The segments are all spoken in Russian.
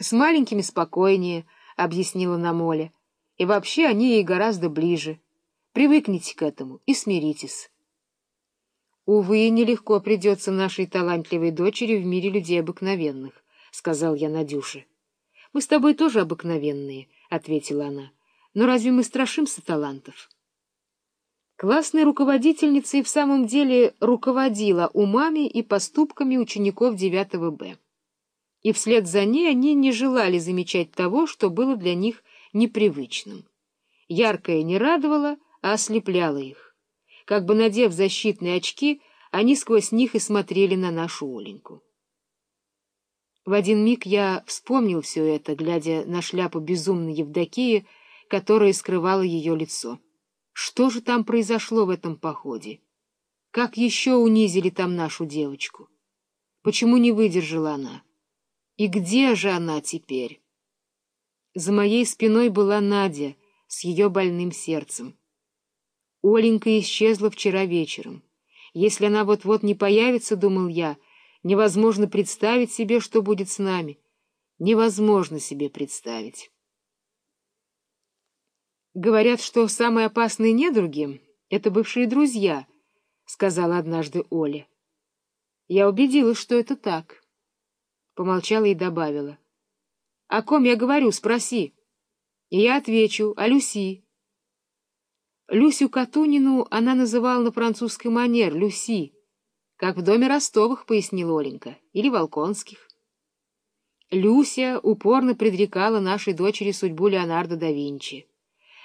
С маленькими спокойнее, — объяснила нам Оля. И вообще они ей гораздо ближе. Привыкните к этому и смиритесь. Увы, нелегко придется нашей талантливой дочери в мире людей обыкновенных, — сказал я Надюше. — Мы с тобой тоже обыкновенные, — ответила она. — Но разве мы страшимся талантов? Классная руководительница и в самом деле руководила умами и поступками учеников 9 Б и вслед за ней они не желали замечать того, что было для них непривычным. Яркое не радовало, а ослепляло их. Как бы надев защитные очки, они сквозь них и смотрели на нашу Оленьку. В один миг я вспомнил все это, глядя на шляпу безумной Евдокии, которая скрывала ее лицо. Что же там произошло в этом походе? Как еще унизили там нашу девочку? Почему не выдержала она? И где же она теперь? За моей спиной была Надя с ее больным сердцем. Оленька исчезла вчера вечером. Если она вот-вот не появится, думал я, невозможно представить себе, что будет с нами. Невозможно себе представить. Говорят, что самые опасные недруги — это бывшие друзья, — сказала однажды Оля. Я убедилась, что это так помолчала и добавила. — О ком я говорю, спроси. Я отвечу, о Люси. Люсю Катунину она называла на французский манер Люси, как в доме Ростовых, пояснил Оленька, или Волконских. Люся упорно предрекала нашей дочери судьбу Леонардо да Винчи.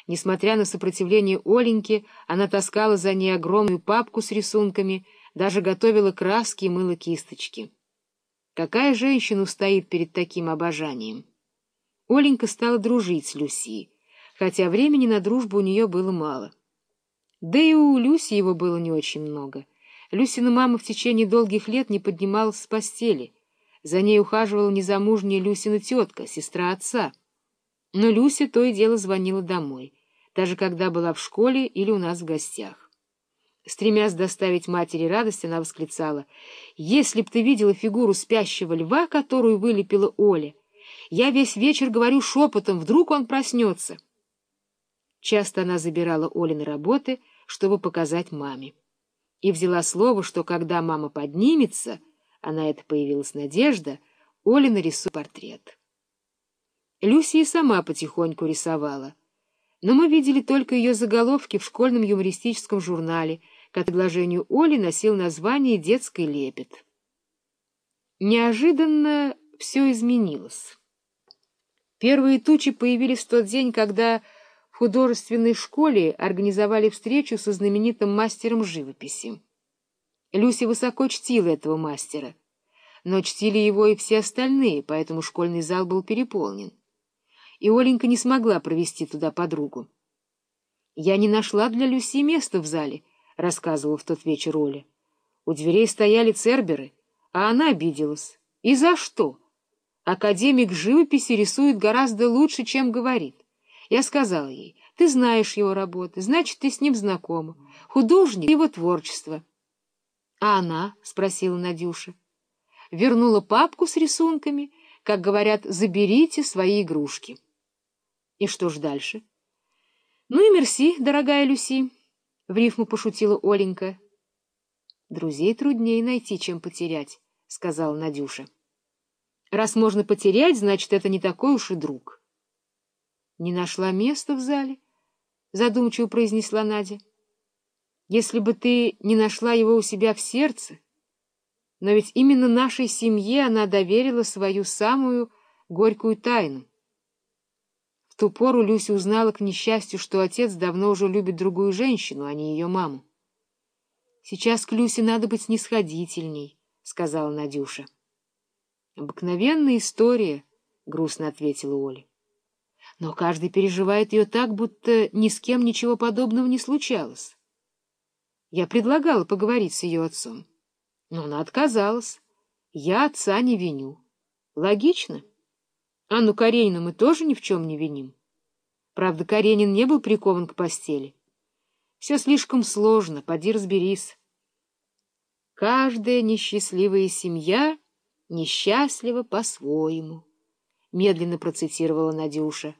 Несмотря на сопротивление Оленьки, она таскала за ней огромную папку с рисунками, даже готовила краски и мыла кисточки. Какая женщина устоит перед таким обожанием? Оленька стала дружить с Люси, хотя времени на дружбу у нее было мало. Да и у Люси его было не очень много. Люсина мама в течение долгих лет не поднималась с постели. За ней ухаживала незамужняя Люсина тетка, сестра отца. Но Люся то и дело звонила домой, даже когда была в школе или у нас в гостях. Стремясь доставить матери радость, она восклицала. «Если б ты видела фигуру спящего льва, которую вылепила Оля! Я весь вечер говорю шепотом, вдруг он проснется!» Часто она забирала Олины работы, чтобы показать маме. И взяла слово, что когда мама поднимется, а на это появилась надежда, Оля нарисует портрет. Люси и сама потихоньку рисовала. Но мы видели только ее заголовки в школьном юмористическом журнале — к предложению Оли носил название «Детский лепет». Неожиданно все изменилось. Первые тучи появились в тот день, когда в художественной школе организовали встречу со знаменитым мастером живописи. Люси высоко чтила этого мастера, но чтили его и все остальные, поэтому школьный зал был переполнен. И Оленька не смогла провести туда подругу. Я не нашла для Люси места в зале —— рассказывал в тот вечер Оля. У дверей стояли церберы, а она обиделась. И за что? Академик живописи рисует гораздо лучше, чем говорит. Я сказала ей, ты знаешь его работы, значит, ты с ним знакома. Художник — его творчество. — А она? — спросила Надюша. Вернула папку с рисунками, как говорят, заберите свои игрушки. И что ж дальше? Ну и мерси, дорогая Люси. — в рифму пошутила Оленька. — Друзей труднее найти, чем потерять, — сказала Надюша. — Раз можно потерять, значит, это не такой уж и друг. — Не нашла места в зале? — задумчиво произнесла Надя. — Если бы ты не нашла его у себя в сердце... Но ведь именно нашей семье она доверила свою самую горькую тайну. В ту пору Люся узнала к несчастью, что отец давно уже любит другую женщину, а не ее маму. — Сейчас к Люсе надо быть снисходительней, — сказала Надюша. — Обыкновенная история, — грустно ответила Оля. — Но каждый переживает ее так, будто ни с кем ничего подобного не случалось. Я предлагала поговорить с ее отцом, но она отказалась. Я отца не виню. Логично? — Анну Каренину мы тоже ни в чем не виним. Правда, Каренин не был прикован к постели. Все слишком сложно, поди разберись. Каждая несчастливая семья несчастлива по-своему. медленно процитировала Надюша.